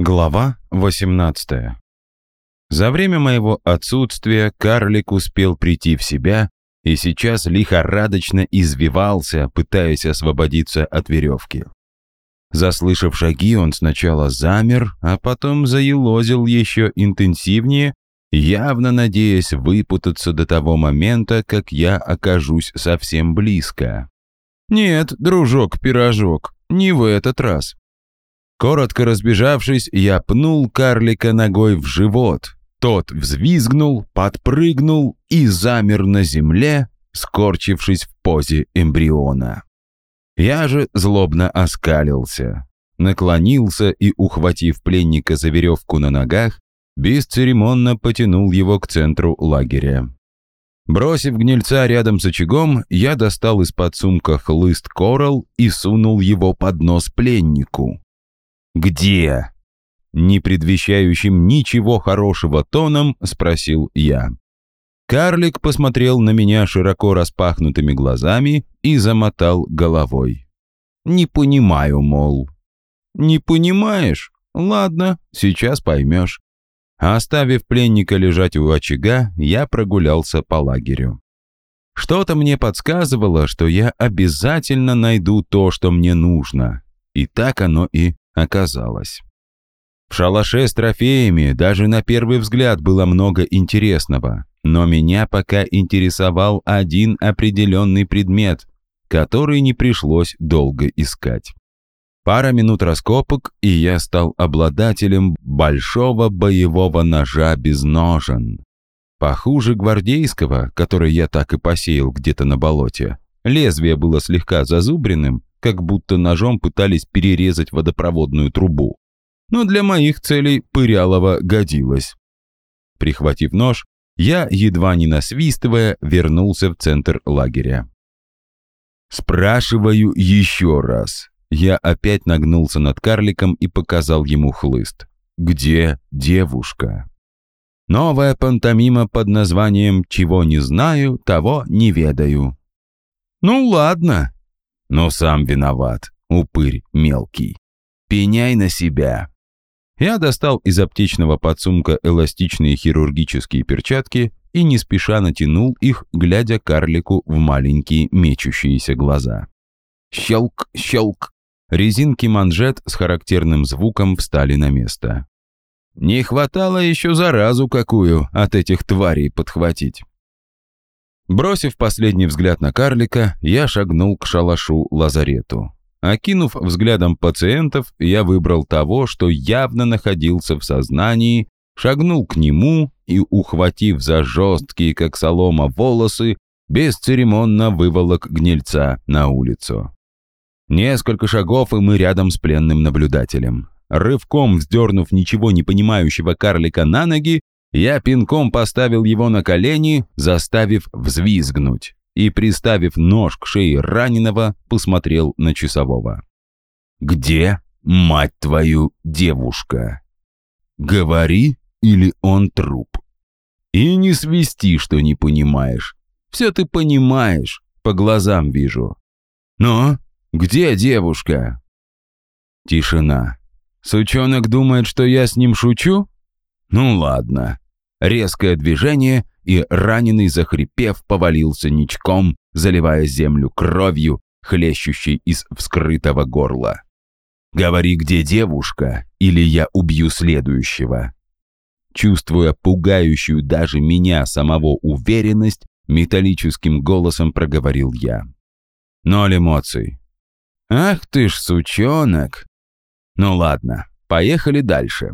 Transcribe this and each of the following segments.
Глава 18 За время моего отсутствия карлик успел прийти в себя и сейчас лихорадочно извивался, пытаясь освободиться от веревки. Заслышав шаги, он сначала замер, а потом заелозил еще интенсивнее, явно надеясь выпутаться до того момента, как я окажусь совсем близко. «Нет, дружок-пирожок, не в этот раз». Коротко разбежавшись, я пнул карлика ногой в живот. Тот взвизгнул, подпрыгнул и замер на земле, скорчившись в позе эмбриона. Я же злобно оскалился, наклонился и, ухватив пленника за веревку на ногах, бесцеремонно потянул его к центру лагеря. Бросив гнильца рядом с очагом, я достал из-под сумка хлыст коралл и сунул его под нос пленнику. «Где?» Не предвещающим ничего хорошего тоном спросил я. Карлик посмотрел на меня широко распахнутыми глазами и замотал головой. «Не понимаю, мол». «Не понимаешь? Ладно, сейчас поймешь». Оставив пленника лежать у очага, я прогулялся по лагерю. Что-то мне подсказывало, что я обязательно найду то, что мне нужно. И так оно и оказалось. В шалаше с трофеями даже на первый взгляд было много интересного, но меня пока интересовал один определенный предмет, который не пришлось долго искать. Пара минут раскопок, и я стал обладателем большого боевого ножа без ножен. Похуже гвардейского, который я так и посеял где-то на болоте. Лезвие было слегка зазубренным, как будто ножом пытались перерезать водопроводную трубу. Но для моих целей Пырялова годилось. Прихватив нож, я, едва не насвистывая, вернулся в центр лагеря. «Спрашиваю еще раз». Я опять нагнулся над карликом и показал ему хлыст. «Где девушка?» Новая пантомима под названием «Чего не знаю, того не ведаю». «Ну ладно, но сам виноват, упырь мелкий. Пеняй на себя». Я достал из аптечного подсумка эластичные хирургические перчатки и не спеша натянул их, глядя карлику в маленькие мечущиеся глаза. Щелк, щелк. Резинки манжет с характерным звуком встали на место. Не хватало еще заразу какую от этих тварей подхватить. Бросив последний взгляд на карлика, я шагнул к шалашу-лазарету. Окинув взглядом пациентов, я выбрал того, что явно находился в сознании, шагнул к нему и, ухватив за жесткие, как солома, волосы, бесцеремонно выволок гнильца на улицу. Несколько шагов, и мы рядом с пленным наблюдателем. Рывком вздернув ничего не понимающего карлика на ноги, я пинком поставил его на колени, заставив взвизгнуть и, приставив нож к шее раненого, посмотрел на часового. «Где, мать твою, девушка? Говори, или он труп. И не свисти, что не понимаешь. Все ты понимаешь, по глазам вижу. Но где девушка?» Тишина. Сучонок думает, что я с ним шучу? Ну ладно. Резкое движение, и раненый, захрипев, повалился ничком, заливая землю кровью, хлещущей из вскрытого горла. «Говори, где девушка, или я убью следующего». Чувствуя пугающую даже меня самого уверенность, металлическим голосом проговорил я. Ноль эмоций. «Ах ты ж, сучонок!» «Ну ладно, поехали дальше».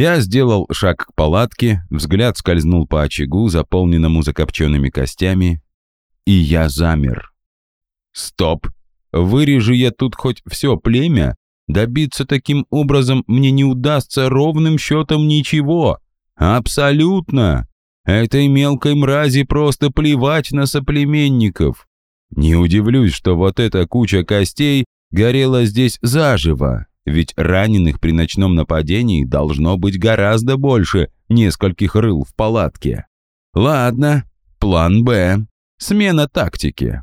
Я сделал шаг к палатке, взгляд скользнул по очагу, заполненному закопченными костями, и я замер. Стоп! Вырежу я тут хоть все племя, добиться таким образом мне не удастся ровным счетом ничего. Абсолютно! Этой мелкой мрази просто плевать на соплеменников. Не удивлюсь, что вот эта куча костей горела здесь заживо. Ведь раненых при ночном нападении должно быть гораздо больше нескольких рыл в палатке. Ладно, план «Б». Смена тактики.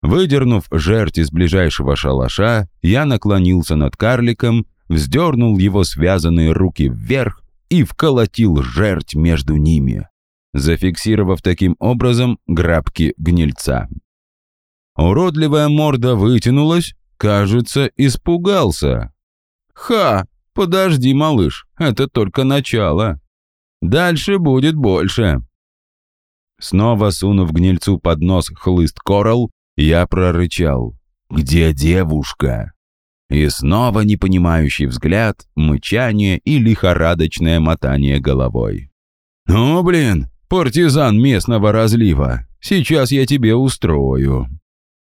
Выдернув жерть из ближайшего шалаша, я наклонился над карликом, вздернул его связанные руки вверх и вколотил жерть между ними, зафиксировав таким образом грабки гнильца. Уродливая морда вытянулась, кажется, испугался. «Ха! Подожди, малыш, это только начало. Дальше будет больше». Снова сунув гнильцу под нос хлыст коралл, я прорычал. «Где девушка?» И снова непонимающий взгляд, мычание и лихорадочное мотание головой. «Ну, блин, партизан местного разлива, сейчас я тебе устрою».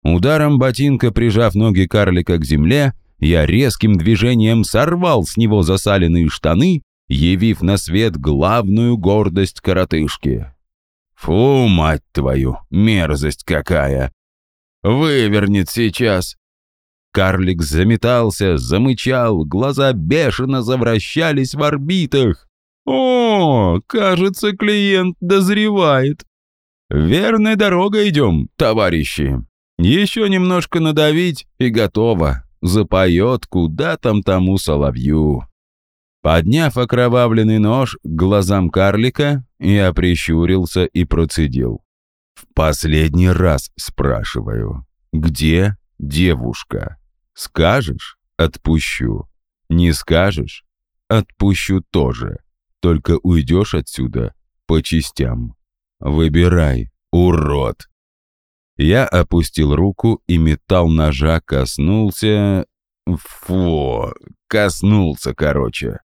Ударом ботинка, прижав ноги карлика к земле, я резким движением сорвал с него засаленные штаны, явив на свет главную гордость коротышки. «Фу, мать твою, мерзость какая! Вывернет сейчас!» Карлик заметался, замычал, глаза бешено завращались в орбитах. «О, кажется, клиент дозревает. Верной дорогой идем, товарищи. Еще немножко надавить и готово. Запоет куда там тому соловью». Подняв окровавленный нож к глазам карлика, я прищурился и процедил. «В последний раз спрашиваю, где девушка? Скажешь — отпущу. Не скажешь — отпущу тоже. Только уйдешь отсюда по частям. Выбирай, урод!» Я опустил руку, и металл ножа коснулся... Фу, коснулся, короче.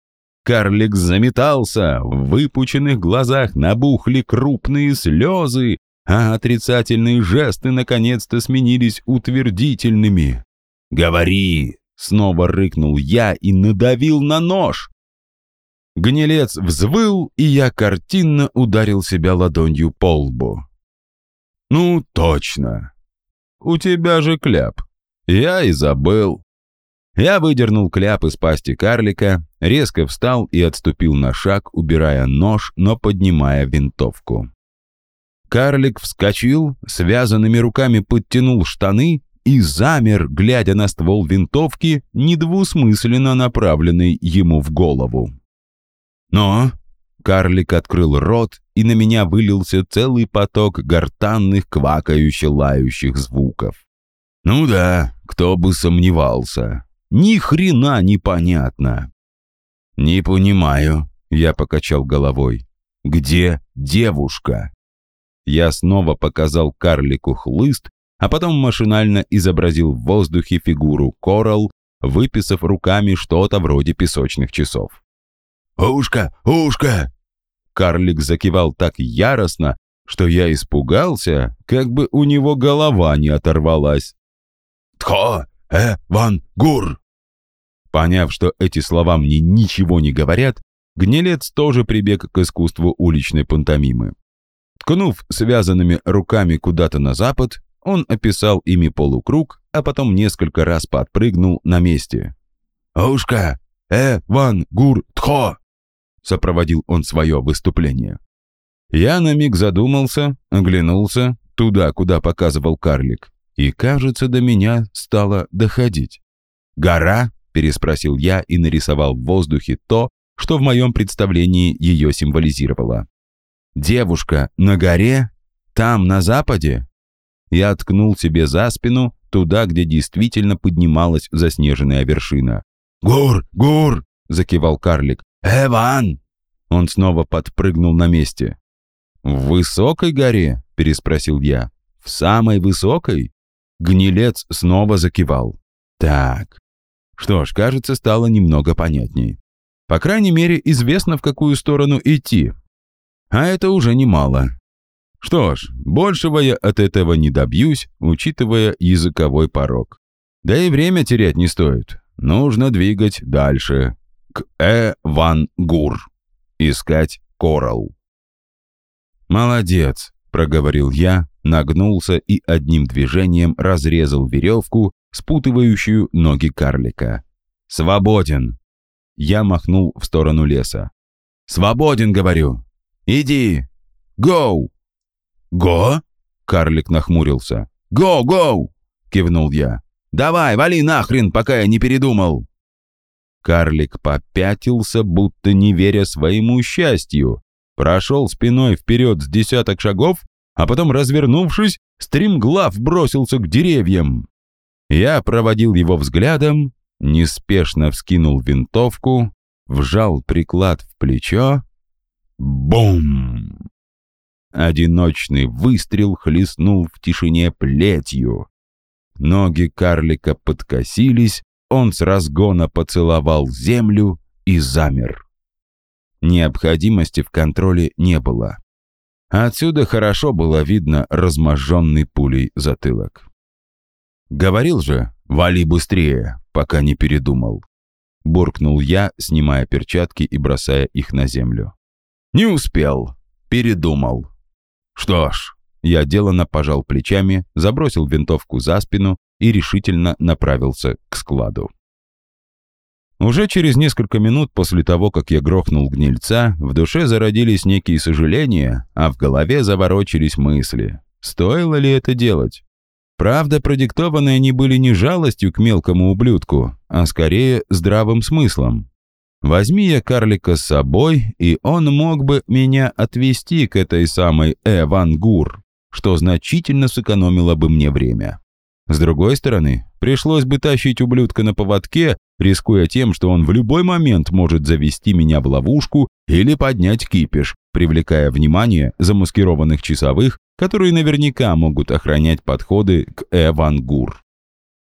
Карлик заметался, в выпученных глазах набухли крупные слезы, а отрицательные жесты наконец-то сменились утвердительными. «Говори!» — снова рыкнул я и надавил на нож. Гнилец взвыл, и я картинно ударил себя ладонью по лбу. «Ну, точно. У тебя же кляп. Я и забыл». Я выдернул кляп из пасти карлика, резко встал и отступил на шаг, убирая нож, но поднимая винтовку. Карлик вскочил, связанными руками подтянул штаны и замер, глядя на ствол винтовки, недвусмысленно направленный ему в голову. «Но...» Карлик открыл рот, и на меня вылился целый поток гортанных, квакающе-лающих звуков. «Ну да, кто бы сомневался. Ни хрена непонятно. Не понимаю, я покачал головой. Где девушка? Я снова показал карлику хлыст, а потом машинально изобразил в воздухе фигуру коралл, выписав руками что-то вроде песочных часов. «Ушка! Ушка!» Карлик закивал так яростно, что я испугался, как бы у него голова не оторвалась. «Тхо! «Э, Ван Гур!» Поняв, что эти слова мне ничего не говорят, гнилец тоже прибег к искусству уличной пантомимы. Ткнув связанными руками куда-то на запад, он описал ими полукруг, а потом несколько раз подпрыгнул на месте. «Ушка! Э, Ван Гур Тхо!» Сопроводил он свое выступление. Я на миг задумался, оглянулся туда, куда показывал карлик, и, кажется, до меня стало доходить. «Гора?» – переспросил я и нарисовал в воздухе то, что в моем представлении ее символизировало. «Девушка на горе? Там, на западе?» Я ткнул себе за спину, туда, где действительно поднималась заснеженная вершина. «Гур! Гур!» – закивал карлик. «Эван!» Он снова подпрыгнул на месте. «В высокой горе?» – переспросил я. «В самой высокой?» Гнилец снова закивал. Так. Что ж, кажется, стало немного понятней. По крайней мере, известно, в какую сторону идти. А это уже немало. Что ж, большего я от этого не добьюсь, учитывая языковой порог. Да и время терять не стоит. Нужно двигать дальше. К Э-Ван-Гур. Искать Коралл. «Молодец», — проговорил я, нагнулся и одним движением разрезал веревку, спутывающую ноги карлика. «Свободен!» Я махнул в сторону леса. «Свободен, говорю! Иди! Гоу!» «Го?» — карлик нахмурился. «Гоу, гоу!» — кивнул я. «Давай, вали нахрен, пока я не передумал!» Карлик попятился, будто не веря своему счастью. Прошел спиной вперед с десяток шагов, а потом, развернувшись, стримглав бросился к деревьям. Я проводил его взглядом, неспешно вскинул винтовку, вжал приклад в плечо. Бум! Одиночный выстрел хлестнул в тишине плетью. Ноги карлика подкосились, он с разгона поцеловал землю и замер. Необходимости в контроле не было. Отсюда хорошо было видно разможженный пулей затылок. «Говорил же, вали быстрее, пока не передумал», — буркнул я, снимая перчатки и бросая их на землю. «Не успел, передумал». «Что ж», — я деланно пожал плечами, забросил винтовку за спину и решительно направился к складу. Уже через несколько минут после того, как я грохнул гнильца, в душе зародились некие сожаления, а в голове заворочились мысли. Стоило ли это делать? Правда, продиктованы они были не жалостью к мелкому ублюдку, а скорее здравым смыслом. Возьми я карлика с собой, и он мог бы меня отвезти к этой самой Эвангур, что значительно сэкономило бы мне время. С другой стороны, пришлось бы тащить ублюдка на поводке, рискуя тем, что он в любой момент может завести меня в ловушку или поднять кипиш, привлекая внимание замаскированных часовых, которые наверняка могут охранять подходы к Эвангур.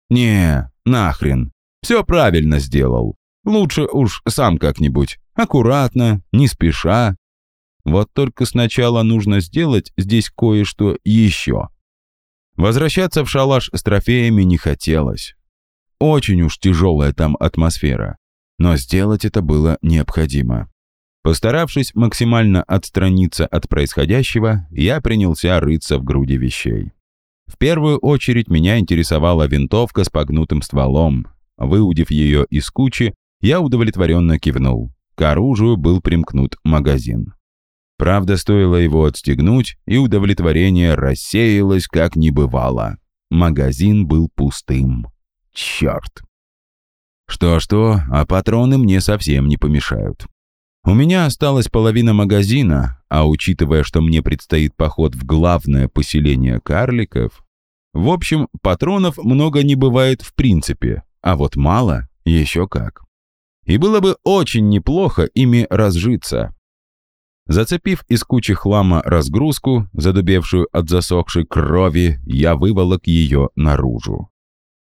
Не, нахрен. Все правильно сделал. Лучше уж сам как-нибудь. Аккуратно, не спеша. Вот только сначала нужно сделать здесь кое-что еще. Возвращаться в шалаш с трофеями не хотелось. Очень уж тяжелая там атмосфера. Но сделать это было необходимо. Постаравшись максимально отстраниться от происходящего, я принялся рыться в груди вещей. В первую очередь меня интересовала винтовка с погнутым стволом. Выудив ее из кучи, я удовлетворенно кивнул. К оружию был примкнут магазин. Правда, стоило его отстегнуть, и удовлетворение рассеялось, как не бывало. Магазин был пустым. Черт. Что-что, а патроны мне совсем не помешают. У меня осталась половина магазина, а учитывая, что мне предстоит поход в главное поселение карликов... В общем, патронов много не бывает в принципе, а вот мало еще как. И было бы очень неплохо ими разжиться. Зацепив из кучи хлама разгрузку, задубевшую от засохшей крови, я выволок ее наружу.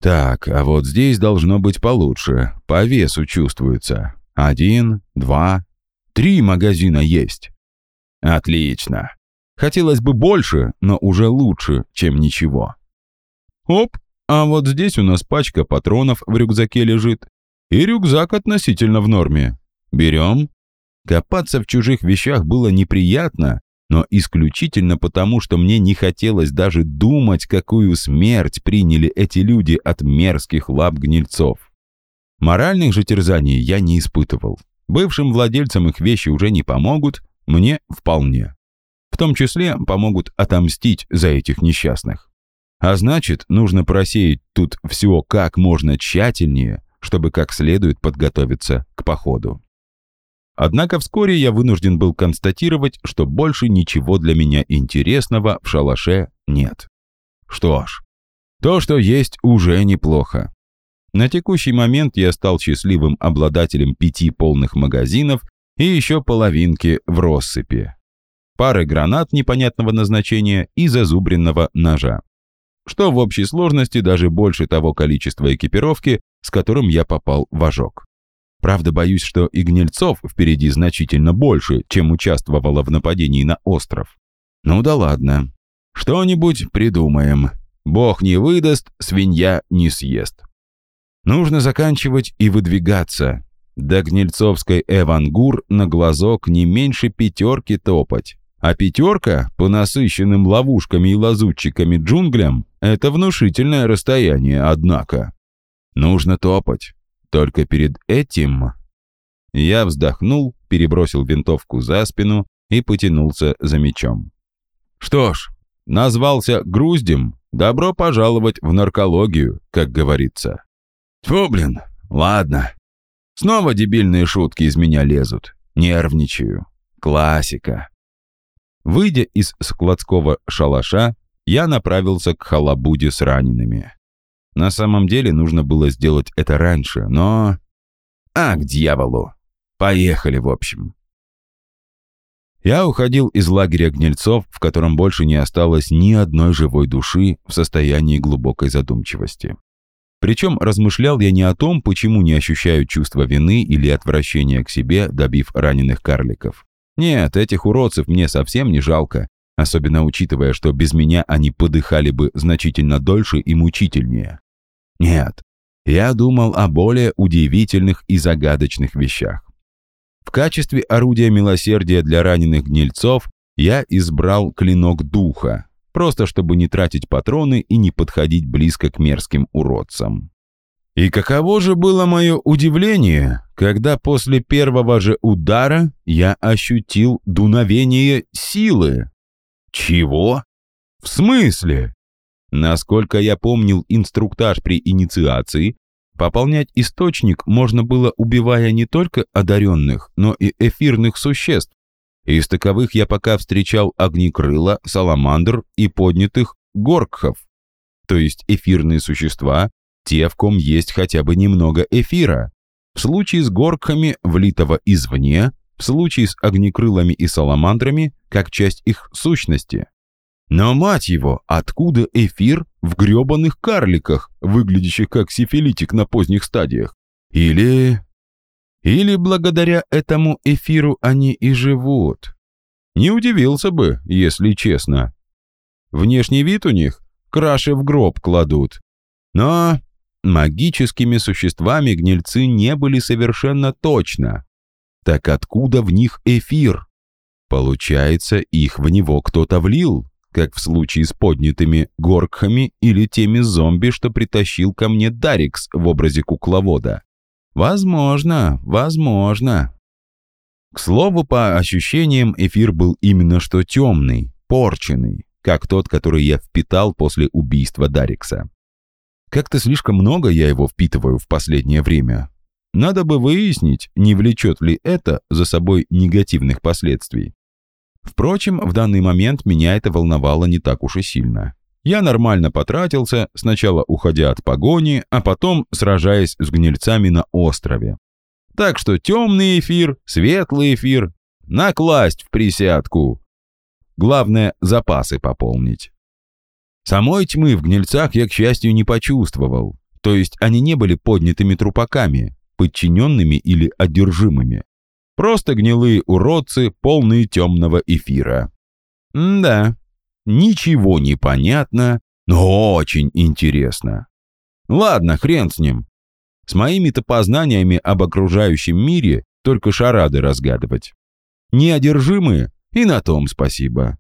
Так, а вот здесь должно быть получше, по весу чувствуется. Один, два, три магазина есть. Отлично. Хотелось бы больше, но уже лучше, чем ничего. Оп, а вот здесь у нас пачка патронов в рюкзаке лежит. И рюкзак относительно в норме. Берем, Копаться в чужих вещах было неприятно, но исключительно потому, что мне не хотелось даже думать, какую смерть приняли эти люди от мерзких лап гнильцов. Моральных же терзаний я не испытывал. Бывшим владельцам их вещи уже не помогут, мне вполне. В том числе помогут отомстить за этих несчастных. А значит, нужно просеять тут все как можно тщательнее, чтобы как следует подготовиться к походу. Однако вскоре я вынужден был констатировать, что больше ничего для меня интересного в шалаше нет. Что ж, то, что есть, уже неплохо. На текущий момент я стал счастливым обладателем пяти полных магазинов и еще половинки в россыпи. Пары гранат непонятного назначения и зазубренного ножа. Что в общей сложности даже больше того количества экипировки, с которым я попал в ожог. Правда, боюсь, что и гнильцов впереди значительно больше, чем участвовало в нападении на остров. Ну да ладно. Что-нибудь придумаем. Бог не выдаст, свинья не съест. Нужно заканчивать и выдвигаться. До Гнильцовской Эвангур на глазок не меньше пятерки топать. А пятерка, по насыщенным ловушками и лазутчиками джунглям, это внушительное расстояние, однако. Нужно топать. Только перед этим... Я вздохнул, перебросил винтовку за спину и потянулся за мечом. Что ж, назвался груздем, добро пожаловать в наркологию, как говорится. Фу, блин, ладно. Снова дебильные шутки из меня лезут. Нервничаю. Классика. Выйдя из складского шалаша, я направился к халабуде с ранеными. На самом деле нужно было сделать это раньше, но... А, к дьяволу. Поехали, в общем. Я уходил из лагеря гнильцов, в котором больше не осталось ни одной живой души в состоянии глубокой задумчивости. Причем размышлял я не о том, почему не ощущаю чувства вины или отвращения к себе, добив раненых карликов. Нет, этих уродцев мне совсем не жалко, особенно учитывая, что без меня они подыхали бы значительно дольше и мучительнее. Нет, я думал о более удивительных и загадочных вещах. В качестве орудия милосердия для раненых гнильцов я избрал клинок духа, просто чтобы не тратить патроны и не подходить близко к мерзким уродцам. И каково же было мое удивление, когда после первого же удара я ощутил дуновение силы. Чего? В смысле? Насколько я помнил инструктаж при инициации, пополнять источник можно было, убивая не только одаренных, но и эфирных существ, из таковых я пока встречал огнекрыла, саламандр и поднятых горкхов, то есть эфирные существа, те, в ком есть хотя бы немного эфира. В случае с горкхами, влитого извне, в случае с огнекрылами и саламандрами, как часть их сущности. Но, мать его, откуда эфир в грёбаных карликах, выглядящих как сифилитик на поздних стадиях? Или... Или благодаря этому эфиру они и живут. Не удивился бы, если честно. Внешний вид у них краши в гроб кладут. Но магическими существами гнильцы не были совершенно точно. Так откуда в них эфир? Получается, их в него кто-то влил, как в случае с поднятыми горкхами или теми зомби, что притащил ко мне Дарикс в образе кукловода. Возможно, возможно. К слову, по ощущениям, эфир был именно что темный, порченный, как тот, который я впитал после убийства Дарикса. Как-то слишком много я его впитываю в последнее время. Надо бы выяснить, не влечет ли это за собой негативных последствий. Впрочем, в данный момент меня это волновало не так уж и сильно. Я нормально потратился, сначала уходя от погони, а потом сражаясь с гнильцами на острове. Так что темный эфир, светлый эфир, накласть в присядку. Главное, запасы пополнить. Самой тьмы в гнильцах я, к счастью, не почувствовал. То есть они не были поднятыми трупаками, подчиненными или одержимыми. Просто гнилые уродцы, полные темного эфира. Да, Ничего не понятно, но очень интересно. Ладно, хрен с ним. С моими-то познаниями об окружающем мире только шарады разгадывать. Неодержимые, и на том спасибо.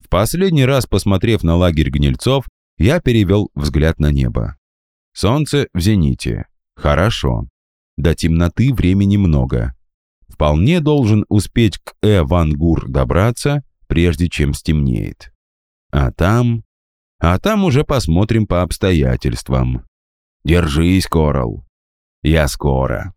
В последний раз, посмотрев на лагерь гнильцов, я перевел взгляд на небо. Солнце в зените. Хорошо. До темноты времени много. Вполне должен успеть к Э-Вангур добраться, прежде чем стемнеет. А там... А там уже посмотрим по обстоятельствам. Держись, Корал. Я скоро.